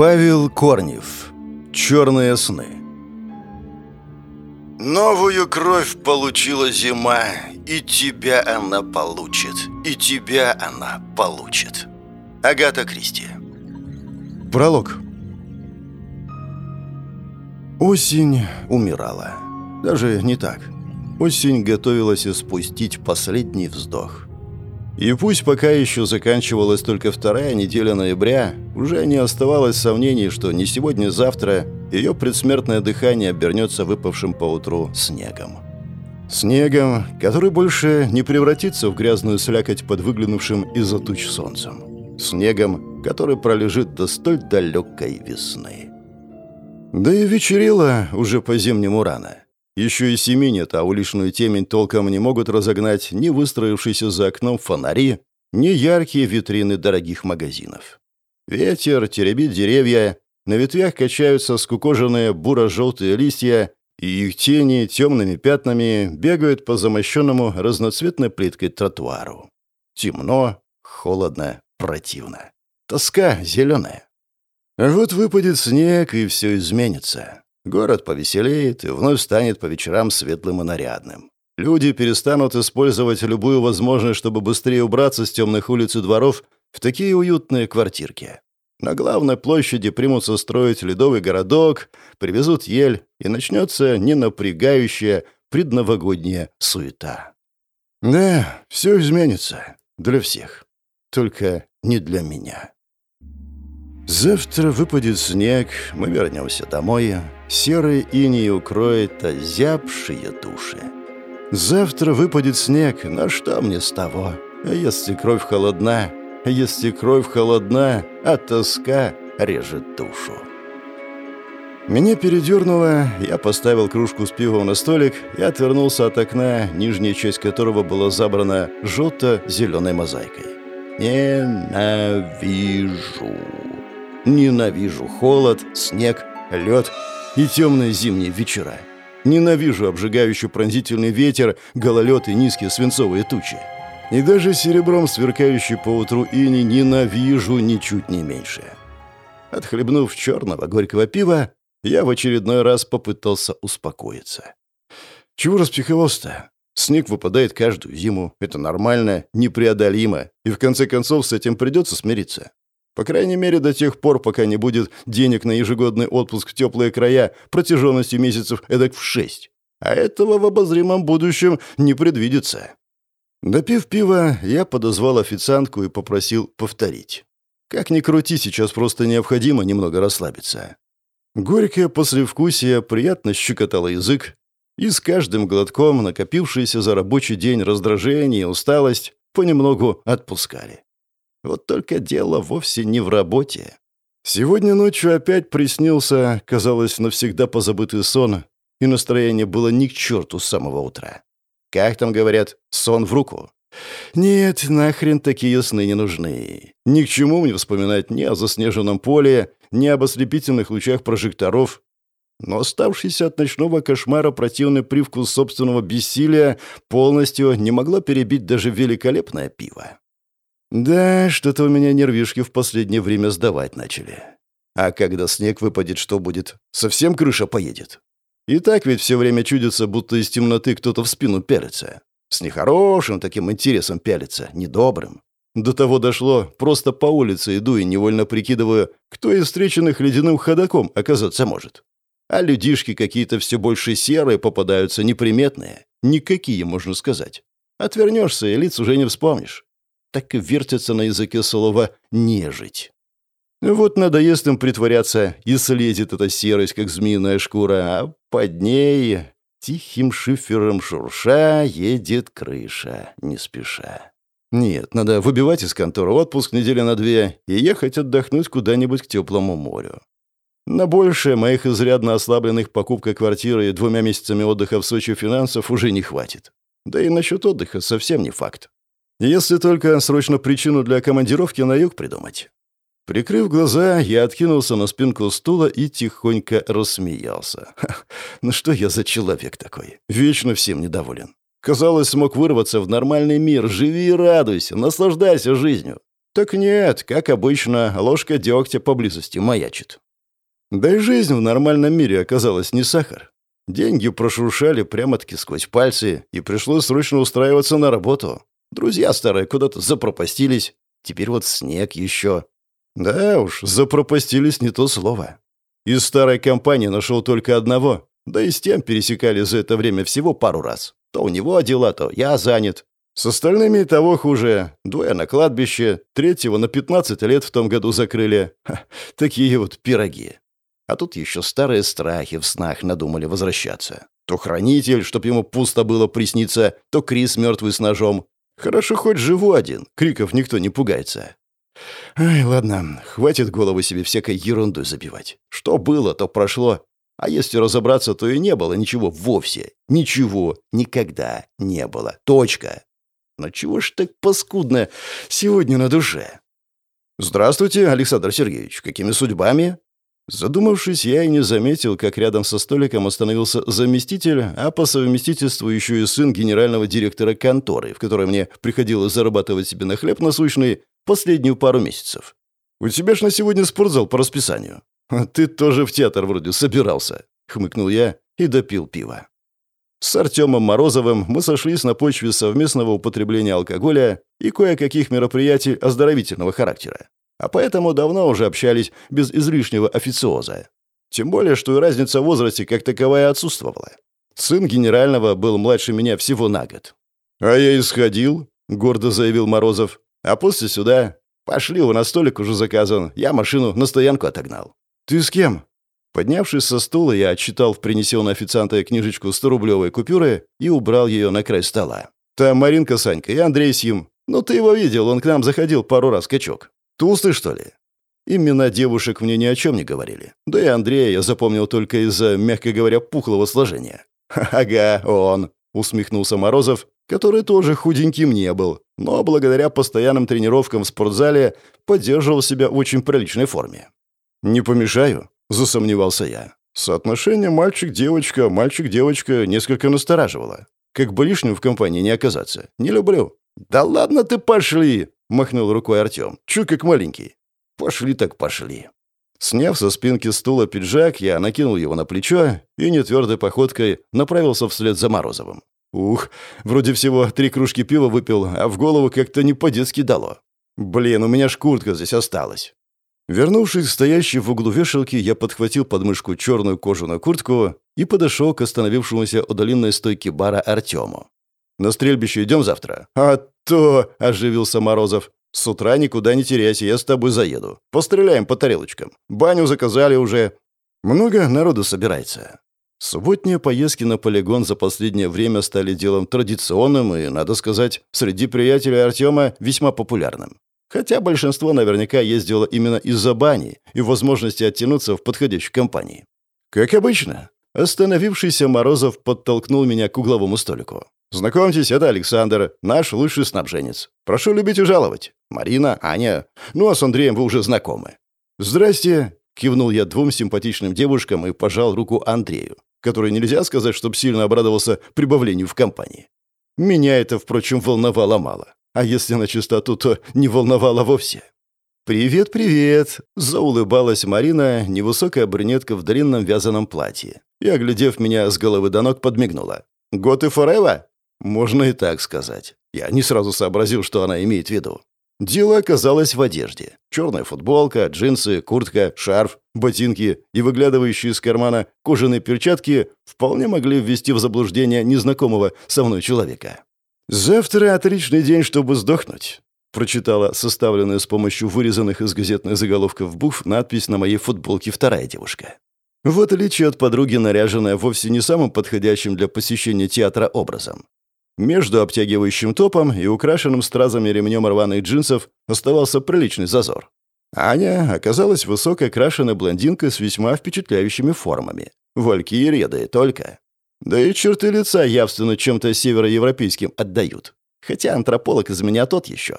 Павел Корнев. Черные сны. Новую кровь получила зима, и тебя она получит, и тебя она получит. Агата Кристи. Пролог. Осень умирала. Даже не так. Осень готовилась испустить последний вздох. И пусть пока еще заканчивалась только вторая неделя ноября, уже не оставалось сомнений, что не сегодня-завтра ее предсмертное дыхание обернется выпавшим поутру снегом. Снегом, который больше не превратится в грязную слякоть под выглянувшим из-за туч солнцем. Снегом, который пролежит до столь далекой весны. Да и вечерело уже по-зимнему рано. Еще и семи нет, а уличную темень толком не могут разогнать ни выстроившиеся за окном фонари, ни яркие витрины дорогих магазинов. Ветер теребит деревья, на ветвях качаются скукоженные буро-желтые листья, и их тени темными пятнами бегают по замощенному разноцветной плиткой тротуару. Темно, холодно, противно. Тоска зеленая. Вот выпадет снег, и все изменится. Город повеселеет и вновь станет по вечерам светлым и нарядным. Люди перестанут использовать любую возможность, чтобы быстрее убраться с темных улиц и дворов в такие уютные квартирки. На главной площади примутся строить ледовый городок, привезут ель, и начнется ненапрягающая предновогодняя суета. Да, все изменится. Для всех. Только не для меня. Завтра выпадет снег, мы вернемся домой. Серый иней укроет озябшие души. Завтра выпадет снег, на что мне с того? А если кровь холодна, если кровь холодна, а тоска режет душу. Меня передернуло, я поставил кружку с пивом на столик и отвернулся от окна, нижняя часть которого была забрана желто-зеленой мозаикой. Ненавижу. Ненавижу холод, снег, лед и темные зимние вечера. Ненавижу обжигающий пронзительный ветер, гололед и низкие свинцовые тучи. И даже серебром сверкающий поутру ини ненавижу ничуть не меньше. Отхлебнув черного горького пива, я в очередной раз попытался успокоиться. Чего распихивался-то? Снег выпадает каждую зиму. Это нормально, непреодолимо. И в конце концов с этим придется смириться. По крайней мере, до тех пор, пока не будет денег на ежегодный отпуск в теплые края протяженностью месяцев эдак в шесть. А этого в обозримом будущем не предвидится. Допив пива, я подозвал официантку и попросил повторить. Как ни крути, сейчас просто необходимо немного расслабиться. Горькое послевкусие приятно щекотало язык, и с каждым глотком накопившиеся за рабочий день раздражение и усталость понемногу отпускали. Вот только дело вовсе не в работе. Сегодня ночью опять приснился, казалось, навсегда позабытый сон, и настроение было ни к черту с самого утра. Как там говорят, сон в руку. Нет, нахрен такие сны не нужны. Ни к чему мне вспоминать ни о заснеженном поле, ни об ослепительных лучах прожекторов. Но оставшийся от ночного кошмара противный привкус собственного бессилия полностью не могла перебить даже великолепное пиво. Да, что-то у меня нервишки в последнее время сдавать начали. А когда снег выпадет, что будет? Совсем крыша поедет? И так ведь все время чудится, будто из темноты кто-то в спину пялится. С нехорошим таким интересом пялится, недобрым. До того дошло, просто по улице иду и невольно прикидываю, кто из встреченных ледяным ходаком оказаться может. А людишки какие-то все больше серые попадаются, неприметные. Никакие, можно сказать. Отвернешься, и лиц уже не вспомнишь так и вертится на языке слова «нежить». Вот надоест им притворяться, и слезет эта серость, как змеиная шкура, а под ней, тихим шифером шурша, едет крыша, не спеша. Нет, надо выбивать из конторы отпуск недели на две и ехать отдохнуть куда-нибудь к теплому морю. На большее моих изрядно ослабленных покупкой квартиры и двумя месяцами отдыха в Сочи финансов уже не хватит. Да и насчет отдыха совсем не факт. Если только срочно причину для командировки на юг придумать. Прикрыв глаза, я откинулся на спинку стула и тихонько рассмеялся. Ха, ну что я за человек такой? Вечно всем недоволен. Казалось, смог вырваться в нормальный мир. Живи и радуйся, наслаждайся жизнью. Так нет, как обычно, ложка дегтя поблизости маячит. Да и жизнь в нормальном мире оказалась не сахар. Деньги прошуршали прямо-таки сквозь пальцы, и пришлось срочно устраиваться на работу. Друзья старые куда-то запропастились. Теперь вот снег еще. Да уж, запропастились не то слово. Из старой компании нашел только одного, да и с тем пересекали за это время всего пару раз. То у него дела, то я занят. С остальными того хуже. Двое на кладбище, третьего на 15 лет в том году закрыли. Ха, такие вот пироги. А тут еще старые страхи в снах надумали возвращаться. То хранитель, чтоб ему пусто было присниться, то Крис мертвый с ножом. Хорошо хоть живу один, криков никто не пугается. Ай, ладно, хватит голову себе всякой ерундой забивать. Что было, то прошло. А если разобраться, то и не было ничего вовсе. Ничего никогда не было. Точка. Но чего ж так паскудно сегодня на душе? «Здравствуйте, Александр Сергеевич. Какими судьбами?» Задумавшись, я и не заметил, как рядом со столиком остановился заместитель, а по совместительству еще и сын генерального директора конторы, в которой мне приходилось зарабатывать себе на хлеб насущный последнюю пару месяцев. «У тебя ж на сегодня спортзал по расписанию». «А ты тоже в театр вроде собирался», — хмыкнул я и допил пиво. С Артемом Морозовым мы сошлись на почве совместного употребления алкоголя и кое-каких мероприятий оздоровительного характера. А поэтому давно уже общались без излишнего официоза. Тем более, что и разница в возрасте как таковая отсутствовала. Сын генерального был младше меня всего на год. «А я исходил», — гордо заявил Морозов. «А после сюда. Пошли, у нас столик уже заказан. Я машину на стоянку отогнал». «Ты с кем?» Поднявшись со стула, я отчитал в принесенной официантой книжечку 100-рублевой купюры и убрал ее на край стола. «Там Маринка Санька и Андрей Сим. Ну, ты его видел, он к нам заходил пару раз, качок. Толстый, что ли?» Именно девушек мне ни о чем не говорили. Да и Андрея я запомнил только из-за, мягко говоря, пухлого сложения. «Ага, он», — усмехнулся Морозов, который тоже худеньким не был, но благодаря постоянным тренировкам в спортзале поддерживал себя в очень приличной форме. «Не помешаю?» Засомневался я. Соотношение мальчик-девочка, мальчик-девочка несколько настораживало. Как бы лишним в компании не оказаться. Не люблю. «Да ладно ты, пошли!» — махнул рукой Артем. «Чу, как маленький». «Пошли так пошли». Сняв со спинки стула пиджак, я накинул его на плечо и нетвердой походкой направился вслед за Морозовым. Ух, вроде всего три кружки пива выпил, а в голову как-то не по-детски дало. Блин, у меня ж куртка здесь осталась. Вернувшись к стоящей в углу вешалки, я подхватил под мышку черную кожаную куртку и подошел к остановившемуся у долинной стойки бара Артему. «На стрельбище идем завтра?» «А то!» – оживился Морозов. «С утра никуда не теряйся, я с тобой заеду. Постреляем по тарелочкам. Баню заказали уже. Много народу собирается». Субботние поездки на полигон за последнее время стали делом традиционным и, надо сказать, среди приятелей Артема весьма популярным. Хотя большинство наверняка ездило именно из-за бани и возможности оттянуться в подходящей компании. Как обычно, остановившийся Морозов подтолкнул меня к угловому столику. «Знакомьтесь, это Александр, наш лучший снабженец. Прошу любить и жаловать. Марина, Аня. Ну а с Андреем вы уже знакомы». «Здрасте», — кивнул я двум симпатичным девушкам и пожал руку Андрею, который нельзя сказать, чтобы сильно обрадовался прибавлению в компании. Меня это, впрочем, волновало мало. А если на чистоту, то не волновало вовсе. «Привет, привет!» – заулыбалась Марина, невысокая брюнетка в длинном вязаном платье. И, оглядев меня с головы до ног, подмигнула. «Год и форева?» Можно и так сказать. Я не сразу сообразил, что она имеет в виду. Дело оказалось в одежде. Черная футболка, джинсы, куртка, шарф, ботинки и выглядывающие из кармана кожаные перчатки вполне могли ввести в заблуждение незнакомого со мной человека. «Завтра отличный день, чтобы сдохнуть», — прочитала составленную с помощью вырезанных из газетных заголовков буф надпись на моей футболке вторая девушка. В отличие от подруги, наряженная вовсе не самым подходящим для посещения театра образом. Между обтягивающим топом и украшенным стразами ремнем рваных джинсов оставался приличный зазор. Аня оказалась высокой крашеной блондинкой с весьма впечатляющими формами. Валькирия, да и только. Да и черты лица явственно чем-то североевропейским отдают. Хотя антрополог из меня тот еще.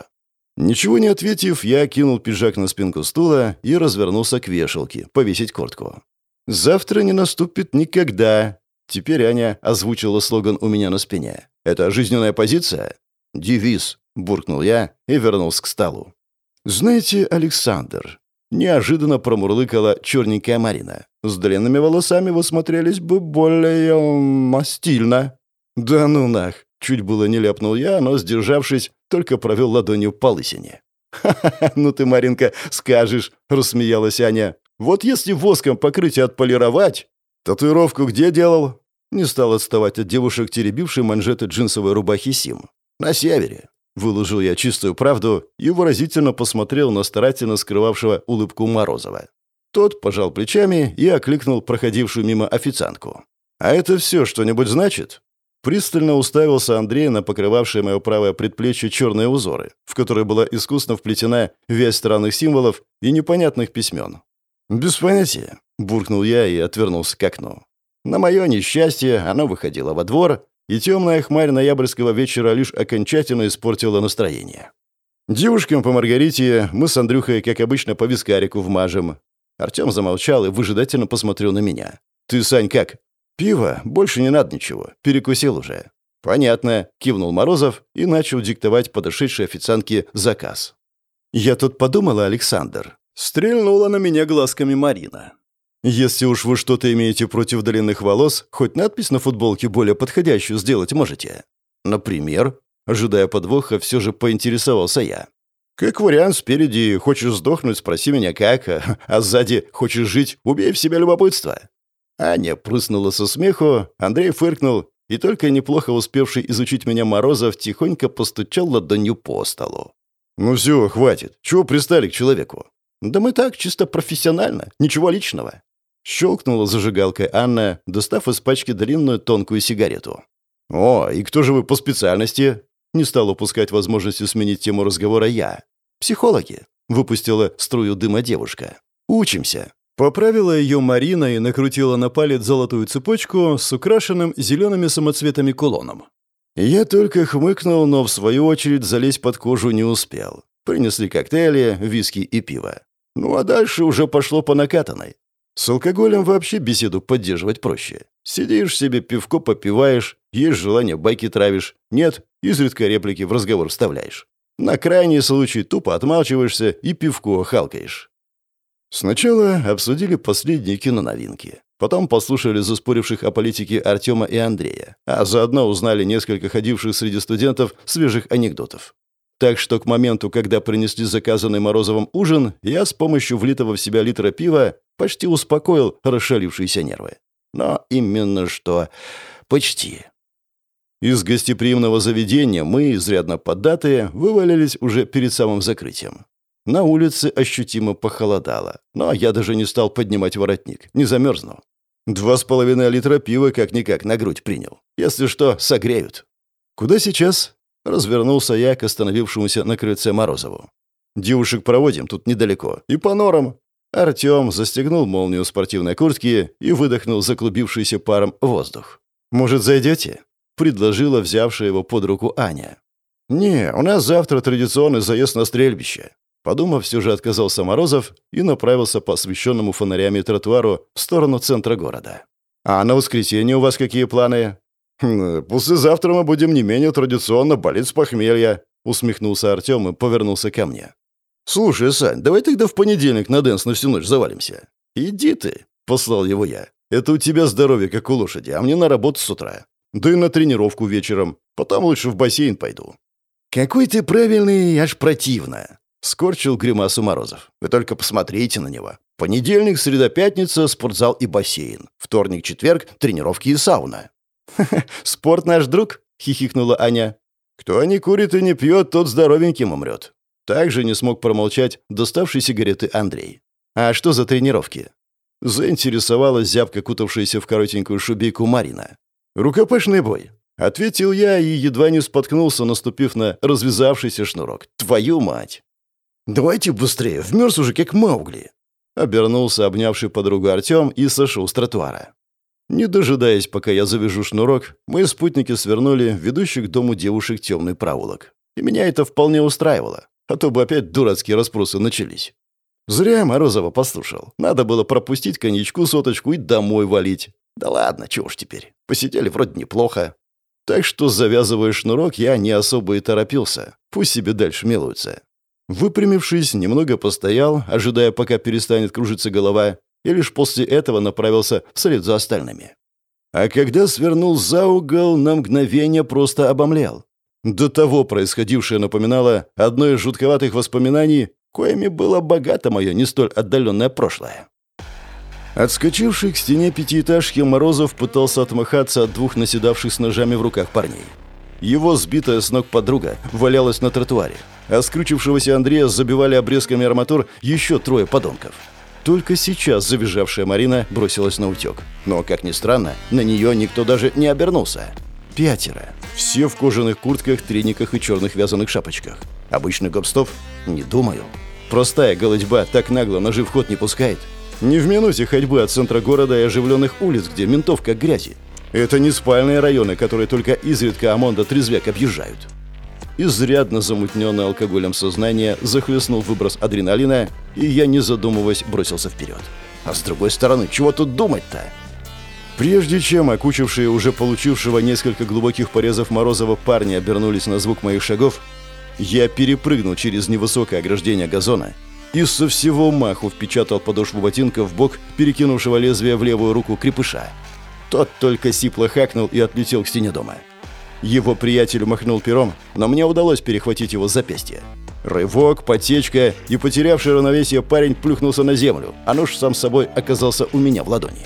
Ничего не ответив, я кинул пиджак на спинку стула и развернулся к вешалке, повесить куртку. «Завтра не наступит никогда». Теперь Аня озвучила слоган у меня на спине. «Это жизненная позиция?» «Девиз», — буркнул я и вернулся к столу. «Знаете, Александр...» Неожиданно промурлыкала черненькая Марина. «С длинными волосами вы смотрелись бы более... стильно». «Да ну нах!» Чуть было не ляпнул я, но, сдержавшись, только провел ладонью по лысине. «Ха-ха, ну ты, Маринка, скажешь!» — рассмеялась Аня. «Вот если воском покрытие отполировать...» «Татуировку где делал?» Не стал отставать от девушек, теребившей манжеты джинсовой рубахи Сим. «На севере». Выложил я чистую правду и выразительно посмотрел на старательно скрывавшего улыбку Морозова. Тот пожал плечами и окликнул проходившую мимо официантку. «А это все что-нибудь значит?» Пристально уставился Андрей на покрывавшее мое правое предплечье черные узоры, в которые была искусно вплетена вязь странных символов и непонятных письмен. «Без понятия», — буркнул я и отвернулся к окну. На мое несчастье оно выходило во двор, и темная хмарь ноябрьского вечера лишь окончательно испортила настроение. Девушкам по Маргарите мы с Андрюхой, как обычно, по вискарику вмажем. Артем замолчал и выжидательно посмотрел на меня. «Ты, Сань, как?» «Пиво? Больше не надо ничего. Перекусил уже». «Понятно», — кивнул Морозов и начал диктовать подошедшей официантке заказ. «Я тут подумала, Александр». Стрельнула на меня глазками Марина. Если уж вы что-то имеете против длинных волос, хоть надпись на футболке более подходящую сделать можете. Например, ожидая подвоха, все же поинтересовался я. Как вариант, спереди «хочешь сдохнуть, спроси меня как», а, сзади «хочешь жить, убей в себя любопытство». Аня прыснула со смеху, Андрей фыркнул, и только неплохо успевший изучить меня Морозов тихонько постучал ладонью по столу. «Ну все, хватит. Чего пристали к человеку?» «Да мы так, чисто профессионально, ничего личного. Щелкнула зажигалкой Анна, достав из пачки длинную тонкую сигарету. «О, и кто же вы по специальности?» Не стал упускать возможности сменить тему разговора я. «Психологи», — выпустила струю дыма девушка. «Учимся». Поправила ее Марина и накрутила на палец золотую цепочку с украшенным зелеными самоцветами кулоном. Я только хмыкнул, но в свою очередь залезть под кожу не успел. Принесли коктейли, виски и пиво. Ну а дальше уже пошло по накатанной. С алкоголем вообще беседу поддерживать проще. Сидишь себе, пивко попиваешь, есть желание, байки травишь. Нет, изредка реплики в разговор вставляешь. На крайний случай тупо отмалчиваешься и пивко халкаешь. Сначала обсудили последние киноновинки. Потом послушали заспоривших о политике Артема и Андрея, а заодно узнали несколько ходивших среди студентов свежих анекдотов. Так что к моменту, когда принесли заказанный Морозовым ужин, я с помощью влитого в себя литра пива почти успокоил расшалившиеся нервы. Но именно что почти. Из гостеприимного заведения мы, изрядно поддатые, вывалились уже перед самым закрытием. На улице ощутимо похолодало, но я даже не стал поднимать воротник, не замерзну. Два с половиной литра пива как-никак на грудь принял. Если что, согреют. «Куда сейчас?» — развернулся я к остановившемуся на крыльце Морозову. «Девушек проводим тут недалеко. И по норам. Артем застегнул молнию спортивной куртки и выдохнул заклубившийся паром воздух. «Может, зайдете?» — предложила взявшая его под руку Аня. «Не, у нас завтра традиционный заезд на стрельбище». Подумав, все же отказался Морозов и направился по освещенному фонарями тротуару в сторону центра города. «А на воскресенье у вас какие планы?» «Хм, «Послезавтра мы будем не менее традиционно болеть с похмелья», — усмехнулся Артем и повернулся ко мне. «Слушай, Сань, давай тогда в понедельник на dance на всю ночь завалимся». «Иди ты», — послал его я. «Это у тебя здоровье, как у лошади, а мне на работу с утра. Да и на тренировку вечером. Потом лучше в бассейн пойду». «Какой ты правильный, аж противно», — скорчил гримасу Морозов. «Вы только посмотрите на него. Понедельник, среда, пятница, спортзал и бассейн. Вторник, четверг, тренировки и сауна». «Ха-ха, спорт наш друг», — хихикнула Аня. «Кто не курит и не пьет, тот здоровеньким умрет. Также не смог промолчать доставший сигареты Андрей. «А что за тренировки?» Заинтересовалась зябко кутавшаяся в коротенькую шубейку Марина. «Рукопашный бой», — ответил я и едва не споткнулся, наступив на развязавшийся шнурок. «Твою мать!» «Давайте быстрее, вмерз уже как Маугли!» Обернулся обнявший подругу Артем и сошел с тротуара. Не дожидаясь, пока я завяжу шнурок, мои спутники свернули ведущий к дому девушек темный проволок. И меня это вполне устраивало а то бы опять дурацкие расспросы начались. Зря Морозова послушал. Надо было пропустить коньячку соточку и домой валить. Да ладно, чего ж теперь. Посидели вроде неплохо. Так что, завязывая шнурок, я не особо и торопился. Пусть себе дальше милуются. Выпрямившись, немного постоял, ожидая, пока перестанет кружиться голова, и лишь после этого направился вслед за остальными. А когда свернул за угол, на мгновение просто обомлел. До того происходившее напоминало одно из жутковатых воспоминаний, коими было богато мое не столь отдаленное прошлое. Отскочивший к стене пятиэтажки Морозов пытался отмахаться от двух наседавших с ножами в руках парней. Его сбитая с ног подруга валялась на тротуаре, а скрючившегося Андрея забивали обрезками арматур еще трое подонков. Только сейчас завизжавшая Марина бросилась на утек. Но, как ни странно, на нее никто даже не обернулся. Пятеро. Все в кожаных куртках, трениках и черных вязаных шапочках. Обычный гопстов? Не думаю. Простая голодьба так нагло ножи в ход не пускает. Не в минуте ходьбы от центра города и оживленных улиц, где ментов как грязи. Это не спальные районы, которые только изредка ОМОН трезвяк объезжают. Изрядно замутненное алкоголем сознание захлестнул выброс адреналина, и я, не задумываясь, бросился вперед. А с другой стороны, чего тут думать-то? Прежде чем окучившие уже получившего несколько глубоких порезов Морозова парни обернулись на звук моих шагов, я перепрыгнул через невысокое ограждение газона и со всего маху впечатал подошву ботинка в бок перекинувшего лезвие в левую руку крепыша. Тот только сипло хакнул и отлетел к стене дома. Его приятель махнул пером, но мне удалось перехватить его запястье. Рывок, потечка, и потерявший равновесие парень плюхнулся на землю, а нож сам собой оказался у меня в ладони.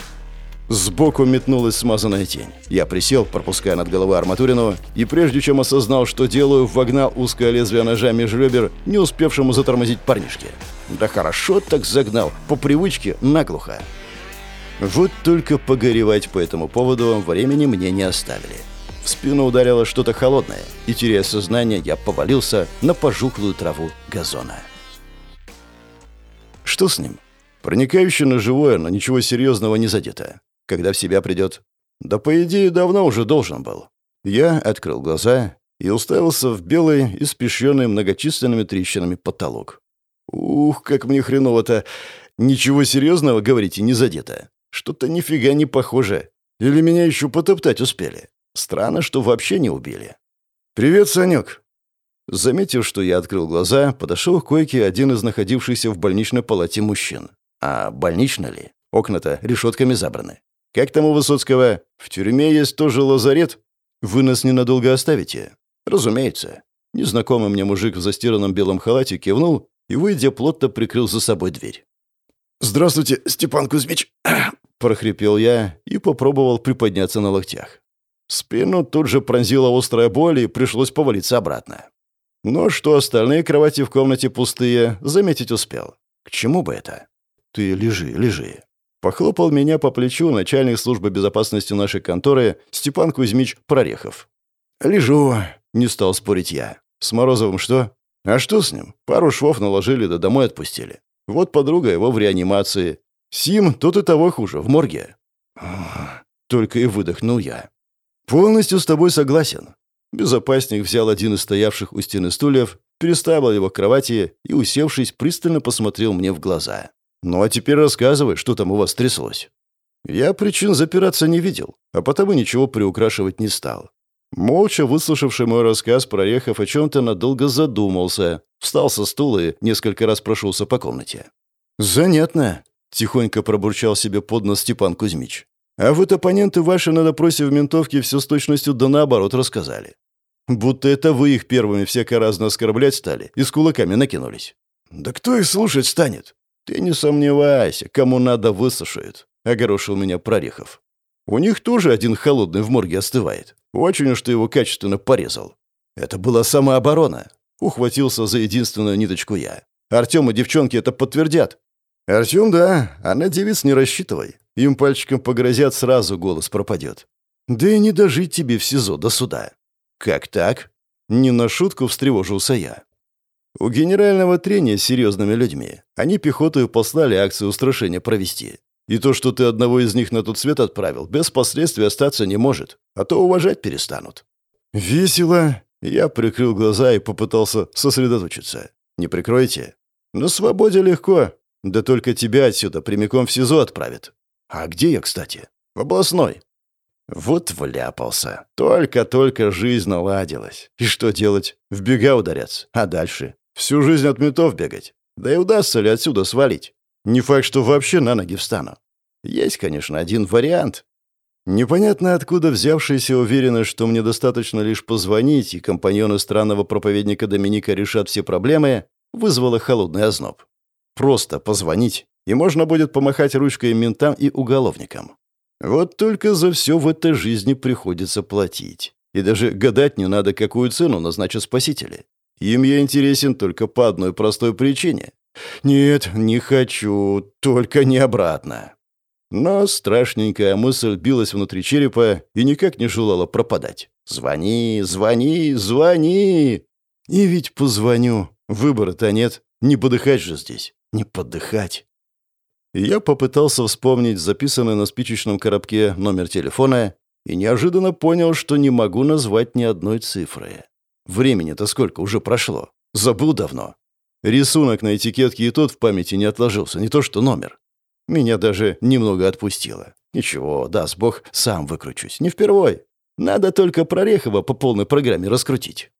Сбоку метнулась смазанная тень. Я присел, пропуская над головой арматурину, и прежде чем осознал, что делаю, вогнал узкое лезвие ножа меж ребер, не успевшему затормозить парнишке. Да хорошо так загнал, по привычке наглухо. Вот только погоревать по этому поводу времени мне не оставили. В спину ударило что-то холодное, и, теряя сознание, я повалился на пожухлую траву газона. Что с ним? Проникающий на живое, но ничего серьезного не задето. Когда в себя придет? Да, по идее, давно уже должен был. Я открыл глаза и уставился в белый, испещренный многочисленными трещинами потолок. Ух, как мне хреново-то! Ничего серьезного, говорите, не задето. Что-то нифига не похоже. Или меня еще потоптать успели. Странно, что вообще не убили. «Привет, Санек!» Заметив, что я открыл глаза, подошел к койке один из находившихся в больничной палате мужчин. А больнично ли? Окна-то решетками забраны. Как там у Высоцкого? В тюрьме есть тоже лазарет? Вы нас ненадолго оставите? Разумеется. Незнакомый мне мужик в застиранном белом халате кивнул и, выйдя, плотно прикрыл за собой дверь. «Здравствуйте, Степан Кузьмич!» — прохрипел я и попробовал приподняться на локтях. Спину тут же пронзила острая боль, и пришлось повалиться обратно. Но что остальные кровати в комнате пустые, заметить успел. К чему бы это? Ты лежи, лежи. Похлопал меня по плечу начальник службы безопасности нашей конторы Степан Кузьмич Прорехов. «Лежу», — не стал спорить я. «С Морозовым что?» «А что с ним? Пару швов наложили, да домой отпустили. Вот подруга его в реанимации. Сим, тут и того хуже, в морге». Только и выдохнул я. «Полностью с тобой согласен». Безопасник взял один из стоявших у стены стульев, переставил его к кровати и, усевшись, пристально посмотрел мне в глаза. «Ну а теперь рассказывай, что там у вас тряслось». Я причин запираться не видел, а потому ничего приукрашивать не стал. Молча выслушавший мой рассказ, проехав о чем-то, надолго задумался, встал со стула и несколько раз прошелся по комнате. «Занятно», — тихонько пробурчал себе под нос Степан Кузьмич. «А вот оппоненты ваши на допросе в ментовке все с точностью да наоборот рассказали. Будто это вы их первыми всяко разно оскорблять стали и с кулаками накинулись. Да кто их слушать станет? «Ты не сомневайся, кому надо высушают», — огорошил меня Прорехов. «У них тоже один холодный в морге остывает. Очень уж ты его качественно порезал». «Это была самооборона», — ухватился за единственную ниточку я. «Артем и девчонки это подтвердят». «Артем, да, а на девиц не рассчитывай. Им пальчиком погрозят, сразу голос пропадет. Да и не дожить тебе в СИЗО до суда». «Как так?» Не на шутку встревожился я. У генерального трения с серьезными людьми они пехотою послали акцию устрашения провести. И то, что ты одного из них на тот свет отправил, без последствий остаться не может, а то уважать перестанут». «Весело!» Я прикрыл глаза и попытался сосредоточиться. «Не прикройте?» «На свободе легко. Да только тебя отсюда прямиком в СИЗО отправят». «А где я, кстати?» «В областной». Вот вляпался. Только-только жизнь наладилась. И что делать? В бега ударяться. А дальше? Всю жизнь от метов бегать. Да и удастся ли отсюда свалить? Не факт, что вообще на ноги встану. Есть, конечно, один вариант. Непонятно откуда взявшаяся уверенность, что мне достаточно лишь позвонить, и компаньоны странного проповедника Доминика решат все проблемы, вызвала холодный озноб. Просто позвонить, и можно будет помахать ручкой ментам и уголовникам. Вот только за все в этой жизни приходится платить. И даже гадать не надо, какую цену назначат спасители. Им я интересен только по одной простой причине. Нет, не хочу, только не обратно. Но страшненькая мысль билась внутри черепа и никак не желала пропадать. «Звони, звони, звони!» И ведь позвоню. Выбора-то нет. Не подыхать же здесь. Не подыхать. Я попытался вспомнить записанный на спичечном коробке номер телефона и неожиданно понял, что не могу назвать ни одной цифры. Времени-то сколько уже прошло? Забыл давно. Рисунок на этикетке и тот в памяти не отложился, не то что номер. Меня даже немного отпустило. Ничего, даст бог, сам выкручусь. Не впервой. Надо только Прорехова по полной программе раскрутить.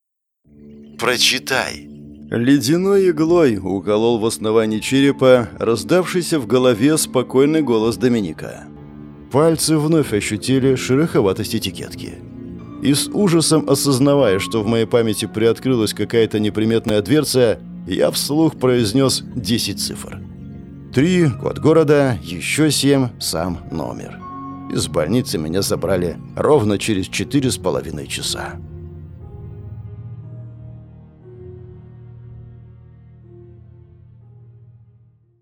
«Прочитай». Ледяной иглой уколол в основании черепа раздавшийся в голове спокойный голос Доминика. Пальцы вновь ощутили шероховатость этикетки. И с ужасом осознавая, что в моей памяти приоткрылась какая-то неприметная дверца, я вслух произнес 10 цифр. Три, код города, еще семь, сам номер. Из больницы меня забрали ровно через четыре с половиной часа.